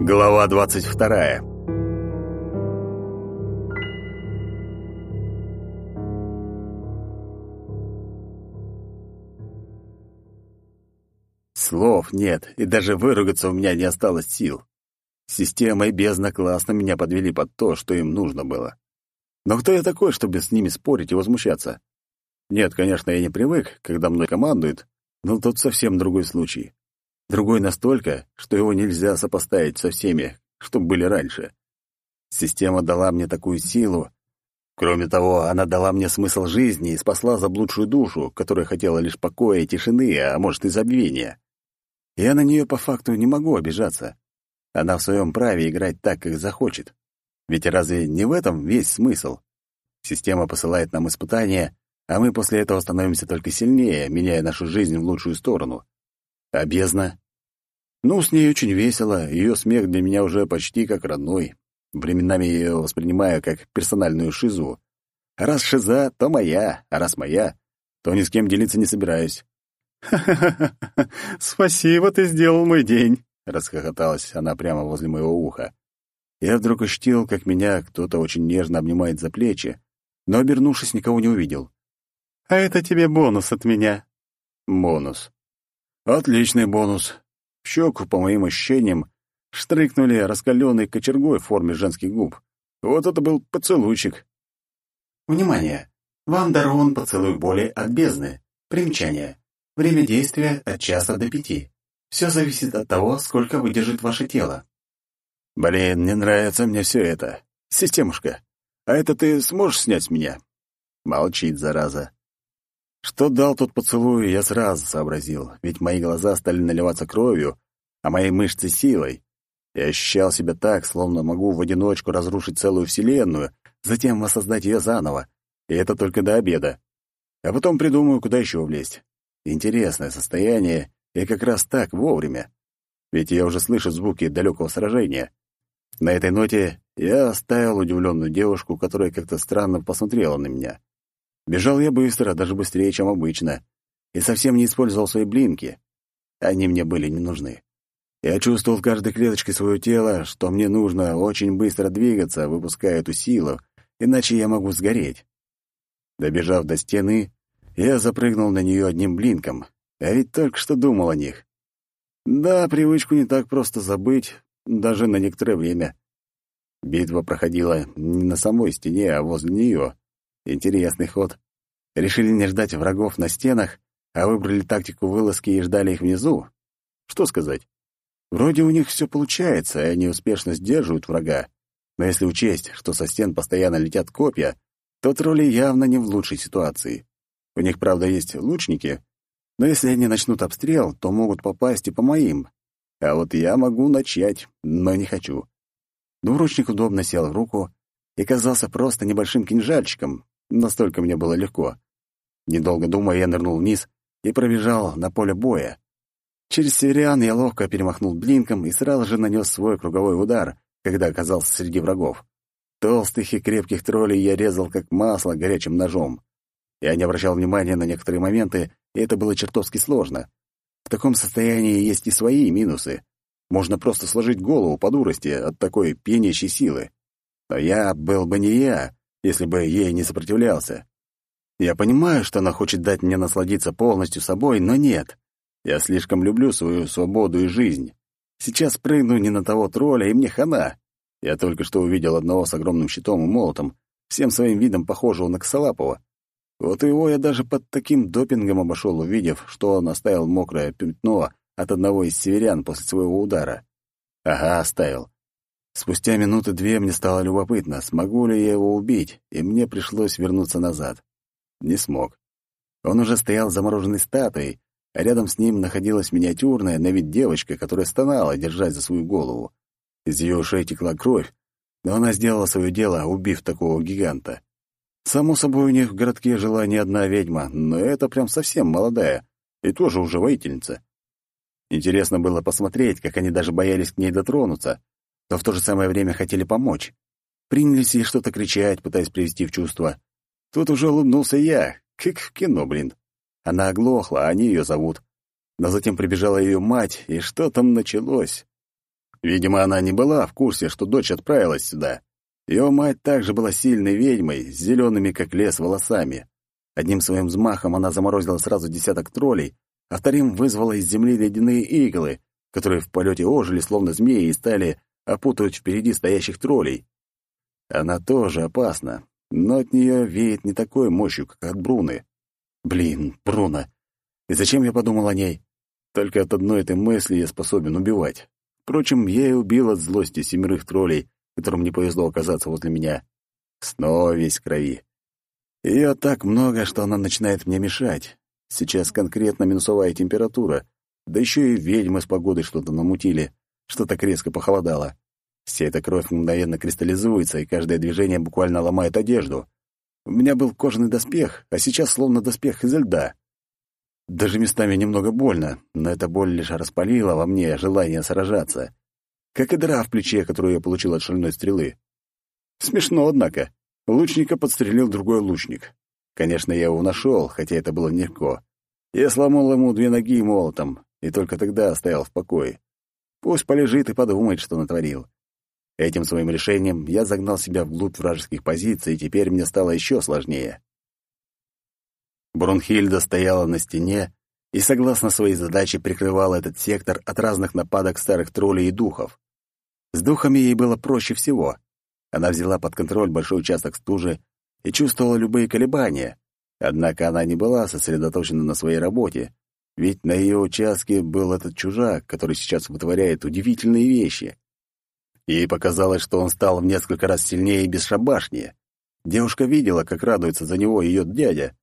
Глава двадцать вторая. Слов нет, и даже выругаться у меня не осталось сил. Система и бездна классно меня подвели под то, что им нужно было. Но кто я такой, чтобы с ними спорить и возмущаться? Нет, конечно, я не привык, когда мной командуют, но тут совсем другой случай. Другой настолько, что его нельзя сопоставить со всеми, что были раньше. Система дала мне такую силу. Кроме того, она дала мне смысл жизни и спасла заблудшую душу, которая хотела лишь покоя и тишины, а может и забвения. Я на нее по факту не могу обижаться. Она в своем праве играть так, как захочет. Ведь разве не в этом весь смысл? Система посылает нам испытания, а мы после этого становимся только сильнее, меняя нашу жизнь в лучшую сторону. А бездна? Ну, с ней очень весело, ее смех для меня уже почти как родной. Временами я ее воспринимаю как персональную шизу. Раз шиза, то моя, а раз моя, то ни с кем делиться не собираюсь. «Ха-ха-ха! Спасибо, ты сделал мой день!» — расхохоталась она прямо возле моего уха. Я вдруг ощутил, как меня кто-то очень нежно обнимает за плечи, но, обернувшись, никого не увидел. «А это тебе бонус от меня». «Бонус. Отличный бонус. В щеку, по моим ощущениям, штрыкнули раскаленной кочергой в форме женских губ. Вот это был поцелуйчик. Внимание! Вам дарован поцелуй боли от бездны. Примечание. Время действия от часа до пяти. Все зависит от того, сколько выдержит ваше тело. Блин, не нравится мне все это. Системушка, а это ты сможешь снять с меня? Молчит, зараза. Что дал тот поцелуй, я сразу сообразил, ведь мои глаза стали наливаться кровью, а мои мышцы — силой. Я ощущал себя так, словно могу в одиночку разрушить целую вселенную, затем воссоздать ее заново, и это только до обеда. А потом придумаю, куда еще влезть. Интересное состояние, и как раз так, вовремя. Ведь я уже слышу звуки далекого сражения. На этой ноте я оставил удивленную девушку, которая как-то странно посмотрела на меня. Бежал я быстро, даже быстрее, чем обычно, и совсем не использовал свои блинки. Они мне были не нужны. Я чувствовал в каждой клеточке своего тела, что мне нужно очень быстро двигаться, выпуская эту силу, иначе я могу сгореть. Добежав до стены, я запрыгнул на нее одним блинком, а ведь только что думал о них. Да, привычку не так просто забыть, даже на некоторое время. Битва проходила не на самой стене, а возле нее. Интересный ход. Решили не ждать врагов на стенах, а выбрали тактику вылазки и ждали их внизу. Что сказать? Вроде у них все получается, и они успешно сдерживают врага. Но если учесть, что со стен постоянно летят копья, то тролли явно не в лучшей ситуации. У них, правда, есть лучники, но если они начнут обстрел, то могут попасть и по моим. А вот я могу начать, но не хочу. Двуручник удобно сел в руку и казался просто небольшим кинжальчиком, Настолько мне было легко. Недолго думая, я нырнул вниз и пробежал на поле боя. Через северян я ловко перемахнул блинком и сразу же нанес свой круговой удар, когда оказался среди врагов. Толстых и крепких троллей я резал как масло горячим ножом. Я не обращал внимания на некоторые моменты, и это было чертовски сложно. В таком состоянии есть и свои минусы. Можно просто сложить голову по дурости от такой пьянящей силы. Но я был бы не я, если бы ей не сопротивлялся. Я понимаю, что она хочет дать мне насладиться полностью собой, но нет. Я слишком люблю свою свободу и жизнь. Сейчас прыгну не на того тролля, и мне хана. Я только что увидел одного с огромным щитом и молотом, всем своим видом похожего на Косолапова. Вот его я даже под таким допингом обошел, увидев, что он оставил мокрое пятно от одного из северян после своего удара. Ага, оставил. Спустя минуты две мне стало любопытно, смогу ли я его убить, и мне пришлось вернуться назад. Не смог. Он уже стоял замороженной статуей, а рядом с ним находилась миниатюрная на вид девочка, которая стонала, держась за свою голову. Из ее ушей текла кровь, но она сделала свое дело, убив такого гиганта. Само собой, у них в городке жила не одна ведьма, но это прям совсем молодая, и тоже уже воительница. Интересно было посмотреть, как они даже боялись к ней дотронуться, но в то же самое время хотели помочь. Принялись ей что-то кричать, пытаясь привести в чувство. Тут уже улыбнулся я, как в кино, блин. Она оглохла, а они ее зовут. Но затем прибежала ее мать, и что там началось? Видимо, она не была в курсе, что дочь отправилась сюда. Ее мать также была сильной ведьмой, с зелеными, как лес, волосами. Одним своим взмахом она заморозила сразу десяток троллей, а вторым вызвала из земли ледяные иглы, которые в полете ожили, словно змеи, и стали опутывать впереди стоящих троллей. Она тоже опасна, но от нее веет не такой мощью, как от Бруны. Блин, Бруна. И зачем я подумал о ней? Только от одной этой мысли я способен убивать. Впрочем, я и убил от злости семерых троллей, которым не повезло оказаться возле меня. Снова весь крови. Ее так много, что она начинает мне мешать. Сейчас конкретно минусовая температура, да еще и ведьмы с погодой что-то намутили, что так резко похолодало. Вся эта кровь мгновенно кристаллизуется, и каждое движение буквально ломает одежду. У меня был кожаный доспех, а сейчас словно доспех из льда. Даже местами немного больно, но эта боль лишь распалила во мне желание сражаться. Как и дыра в плече, которую я получил от шальной стрелы. Смешно, однако. Лучника подстрелил другой лучник. Конечно, я его нашел, хотя это было нелегко. Я сломал ему две ноги молотом, и только тогда оставил в покое. Пусть полежит и подумает, что натворил. Этим своим решением я загнал себя вглубь вражеских позиций, и теперь мне стало еще сложнее. Брунхильда стояла на стене и, согласно своей задаче, прикрывала этот сектор от разных нападок старых троллей и духов. С духами ей было проще всего. Она взяла под контроль большой участок стужи и чувствовала любые колебания. Однако она не была сосредоточена на своей работе, ведь на ее участке был этот чужак, который сейчас вытворяет удивительные вещи. Ей показалось, что он стал в несколько раз сильнее и бесшабашнее. Девушка видела, как радуется за него ее дядя,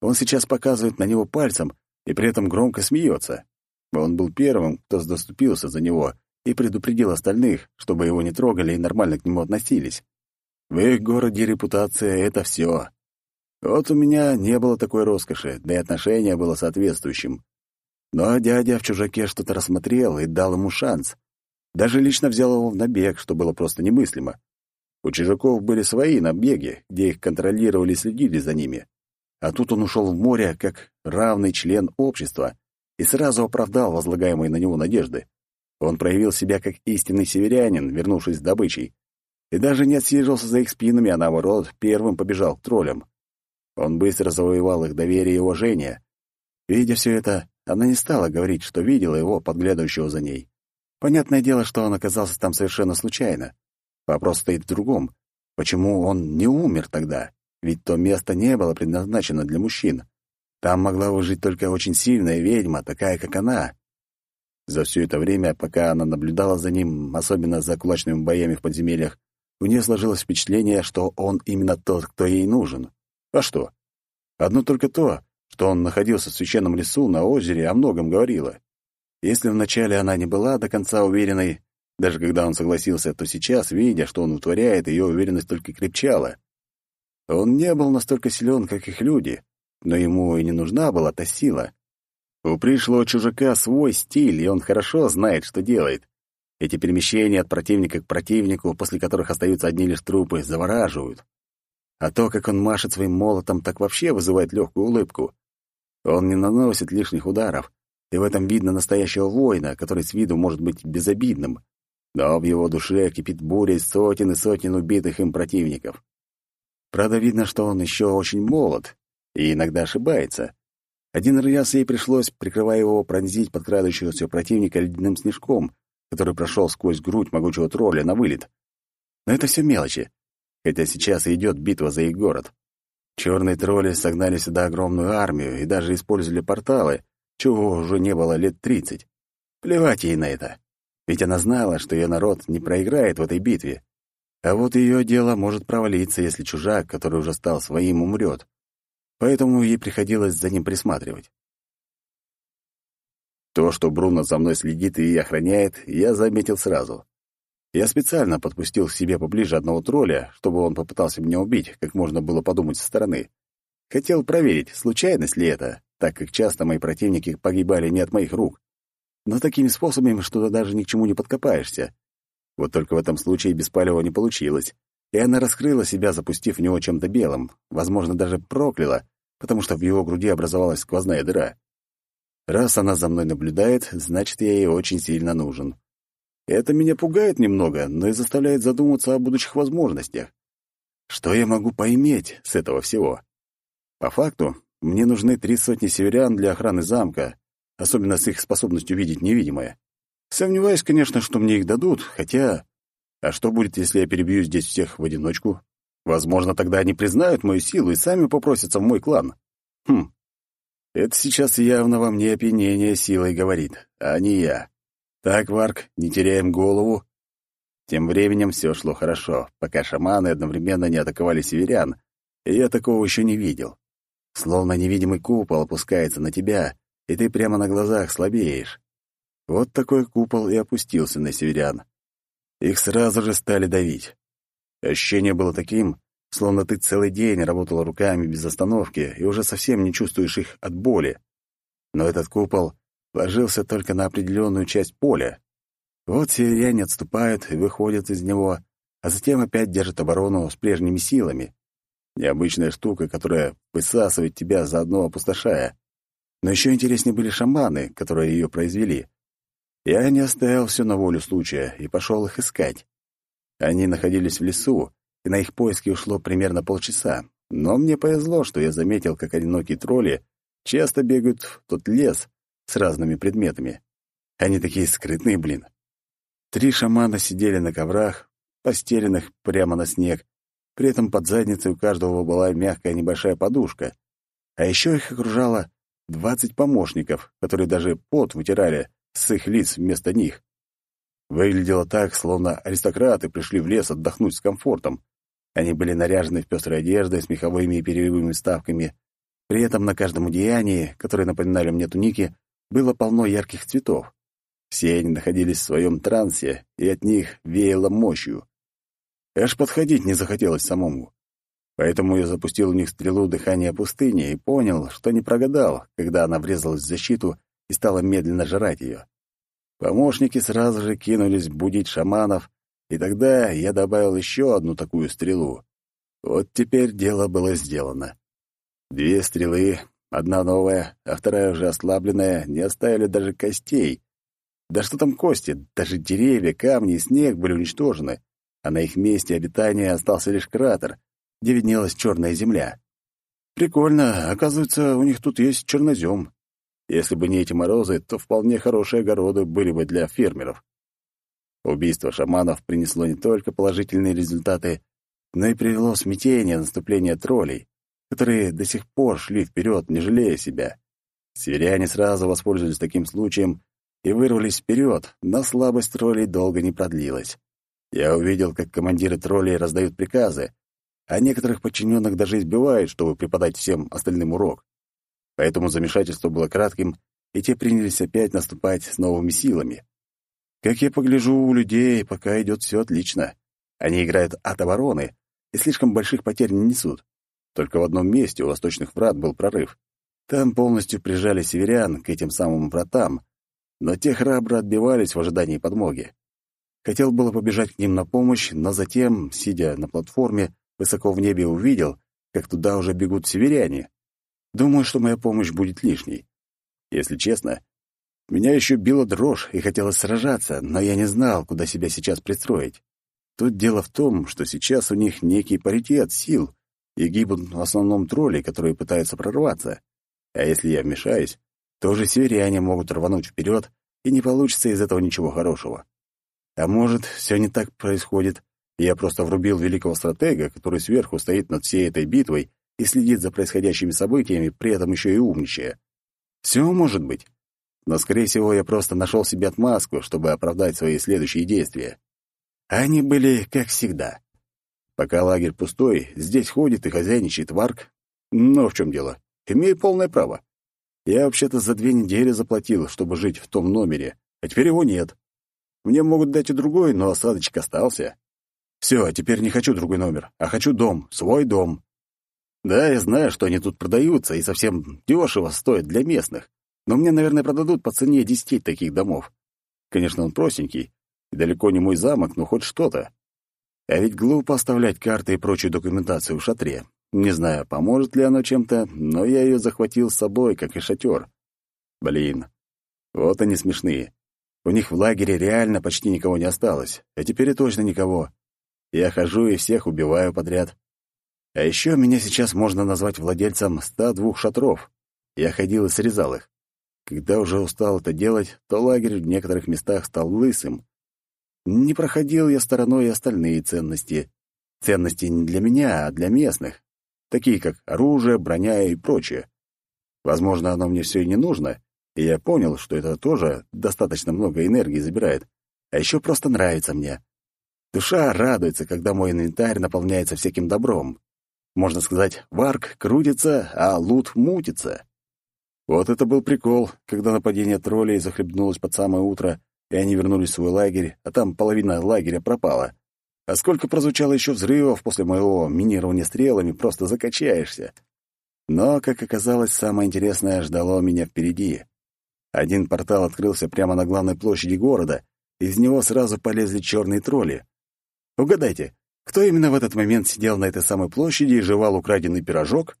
он сейчас показывает на него пальцем и при этом громко смеется. Он был первым, кто доступился за него и предупредил остальных, чтобы его не трогали и нормально к нему относились. В их городе репутация — это все. Вот у меня не было такой роскоши, да и отношение было соответствующим. Но дядя в чужаке что-то рассмотрел и дал ему шанс. Даже лично взял его в набег, что было просто немыслимо. У чужаков были свои набеги, где их контролировали и следили за ними. А тут он ушел в море как равный член общества и сразу оправдал возлагаемые на него надежды. Он проявил себя как истинный северянин, вернувшись с добычей, и даже не отсиживался за их спинами, а наоборот, первым побежал к троллям. Он быстро завоевал их доверие и уважение. Видя все это, она не стала говорить, что видела его, подглядывающего за ней. Понятное дело, что он оказался там совершенно случайно. Вопрос стоит в другом. Почему он не умер тогда? ведь то место не было предназначено для мужчин. Там могла выжить только очень сильная ведьма, такая, как она. За все это время, пока она наблюдала за ним, особенно за кулачными боями в подземельях, у нее сложилось впечатление, что он именно тот, кто ей нужен. А что? Одно только то, что он находился в священном лесу на озере, о многом говорило. Если вначале она не была до конца уверенной, даже когда он согласился, то сейчас, видя, что он утворяет, ее уверенность только крепчала. Он не был настолько силен, как их люди, но ему и не нужна была та сила. У пришлого чужака свой стиль, и он хорошо знает, что делает. Эти перемещения от противника к противнику, после которых остаются одни лишь трупы, завораживают. А то, как он машет своим молотом, так вообще вызывает легкую улыбку. Он не наносит лишних ударов, и в этом видно настоящего воина, который с виду может быть безобидным. Но в его душе кипит буря из сотен и сотен убитых им противников. Правда, видно, что он еще очень молод и иногда ошибается. Один раз ей пришлось, прикрывая его, пронзить подкрадывающегося противника ледяным снежком, который прошел сквозь грудь могучего тролля на вылет. Но это все мелочи, хотя сейчас идет битва за их город. Черные тролли согнали сюда огромную армию и даже использовали порталы, чего уже не было лет тридцать. Плевать ей на это. Ведь она знала, что ее народ не проиграет в этой битве. А вот ее дело может провалиться, если чужак, который уже стал своим, умрет. Поэтому ей приходилось за ним присматривать. То, что Бруно за мной следит и охраняет, я заметил сразу. Я специально подпустил к себе поближе одного тролля, чтобы он попытался меня убить, как можно было подумать со стороны. Хотел проверить, случайность ли это, так как часто мои противники погибали не от моих рук. Но такими способами, что ты даже ни к чему не подкопаешься. Вот только в этом случае Беспалева не получилось, и она раскрыла себя, запустив в него чем-то белым, возможно, даже прокляла, потому что в его груди образовалась сквозная дыра. Раз она за мной наблюдает, значит, я ей очень сильно нужен. Это меня пугает немного, но и заставляет задуматься о будущих возможностях. Что я могу поиметь с этого всего? По факту, мне нужны три сотни северян для охраны замка, особенно с их способностью видеть невидимое. Сомневаюсь, конечно, что мне их дадут, хотя... А что будет, если я перебью здесь всех в одиночку? Возможно, тогда они признают мою силу и сами попросятся в мой клан. Хм. Это сейчас явно во мне опьянение силой говорит, а не я. Так, Варк, не теряем голову. Тем временем все шло хорошо, пока шаманы одновременно не атаковали северян, и я такого еще не видел. Словно невидимый купол опускается на тебя, и ты прямо на глазах слабеешь. Вот такой купол и опустился на северян. Их сразу же стали давить. Ощущение было таким, словно ты целый день работал руками без остановки и уже совсем не чувствуешь их от боли. Но этот купол ложился только на определенную часть поля. Вот северяне отступают и выходят из него, а затем опять держат оборону с прежними силами. Необычная штука, которая высасывает тебя, заодно опустошая. Но еще интереснее были шаманы, которые ее произвели. Я не оставил все на волю случая и пошел их искать. Они находились в лесу, и на их поиски ушло примерно полчаса. Но мне повезло, что я заметил, как одинокие тролли часто бегают в тот лес, с разными предметами. Они такие скрытные, блин. Три шамана сидели на коврах, постеленных прямо на снег. При этом под задницей у каждого была мягкая небольшая подушка. А еще их окружало двадцать помощников, которые даже пот вытирали с их лиц вместо них. Выглядело так, словно аристократы пришли в лес отдохнуть с комфортом. Они были наряжены в пестрой одежды с меховыми и перьевыми вставками. При этом на каждом одеянии, которые напоминали мне туники, было полно ярких цветов. Все они находились в своем трансе, и от них веяло мощью. Аж подходить не захотелось самому. Поэтому я запустил у них стрелу дыхания пустыни и понял, что не прогадал, когда она врезалась в защиту и стала медленно жрать ее. Помощники сразу же кинулись будить шаманов, и тогда я добавил еще одну такую стрелу. Вот теперь дело было сделано. Две стрелы, Одна новая, а вторая уже ослабленная, не оставили даже костей. Да что там кости, даже деревья, камни и снег были уничтожены, а на их месте обитания остался лишь кратер, где виднелась черная земля. Прикольно, оказывается, у них тут есть чернозем. Если бы не эти морозы, то вполне хорошие огороды были бы для фермеров. Убийство шаманов принесло не только положительные результаты, но и привело в смятение наступление троллей которые до сих пор шли вперед, не жалея себя. Северяне сразу воспользовались таким случаем и вырвались вперед, но слабость троллей долго не продлилась. Я увидел, как командиры троллей раздают приказы, а некоторых подчиненных даже избивают, чтобы преподать всем остальным урок. Поэтому замешательство было кратким, и те принялись опять наступать с новыми силами. Как я погляжу, у людей пока идет все отлично. Они играют от обороны и слишком больших потерь не несут. Только в одном месте у восточных врат был прорыв. Там полностью прижали северян к этим самым вратам, но те храбро отбивались в ожидании подмоги. Хотел было побежать к ним на помощь, но затем, сидя на платформе, высоко в небе увидел, как туда уже бегут северяне. Думаю, что моя помощь будет лишней. Если честно, меня еще била дрожь и хотелось сражаться, но я не знал, куда себя сейчас пристроить. Тут дело в том, что сейчас у них некий паритет сил, и гибнут в основном тролли, которые пытаются прорваться. А если я вмешаюсь, то уже северяне могут рвануть вперед, и не получится из этого ничего хорошего. А может, все не так происходит, и я просто врубил великого стратега, который сверху стоит над всей этой битвой и следит за происходящими событиями, при этом еще и умничая. Все может быть. Но, скорее всего, я просто нашел себе отмазку, чтобы оправдать свои следующие действия. Они были как всегда. Пока лагерь пустой, здесь ходит и хозяйничает Варк. Но в чем дело? Имею полное право. Я вообще-то за две недели заплатил, чтобы жить в том номере, а теперь его нет. Мне могут дать и другой, но осадочек остался. Все, теперь не хочу другой номер, а хочу дом, свой дом. Да, я знаю, что они тут продаются и совсем дешево стоят для местных, но мне, наверное, продадут по цене десяти таких домов. Конечно, он простенький, и далеко не мой замок, но хоть что-то. А ведь глупо оставлять карты и прочую документацию в шатре. Не знаю, поможет ли оно чем-то, но я ее захватил с собой, как и шатер. Блин, вот они смешные. У них в лагере реально почти никого не осталось, а теперь и точно никого. Я хожу и всех убиваю подряд. А еще меня сейчас можно назвать владельцем 102 шатров. Я ходил и срезал их. Когда уже устал это делать, то лагерь в некоторых местах стал лысым. Не проходил я стороной остальные ценности. Ценности не для меня, а для местных. Такие как оружие, броня и прочее. Возможно, оно мне все и не нужно, и я понял, что это тоже достаточно много энергии забирает. А еще просто нравится мне. Душа радуется, когда мой инвентарь наполняется всяким добром. Можно сказать, варк крутится, а лут мутится. Вот это был прикол, когда нападение троллей захлебнулось под самое утро, и они вернулись в свой лагерь, а там половина лагеря пропала. А сколько прозвучало еще взрывов после моего минирования стрелами, просто закачаешься. Но, как оказалось, самое интересное ждало меня впереди. Один портал открылся прямо на главной площади города, из него сразу полезли черные тролли. Угадайте, кто именно в этот момент сидел на этой самой площади и жевал украденный пирожок?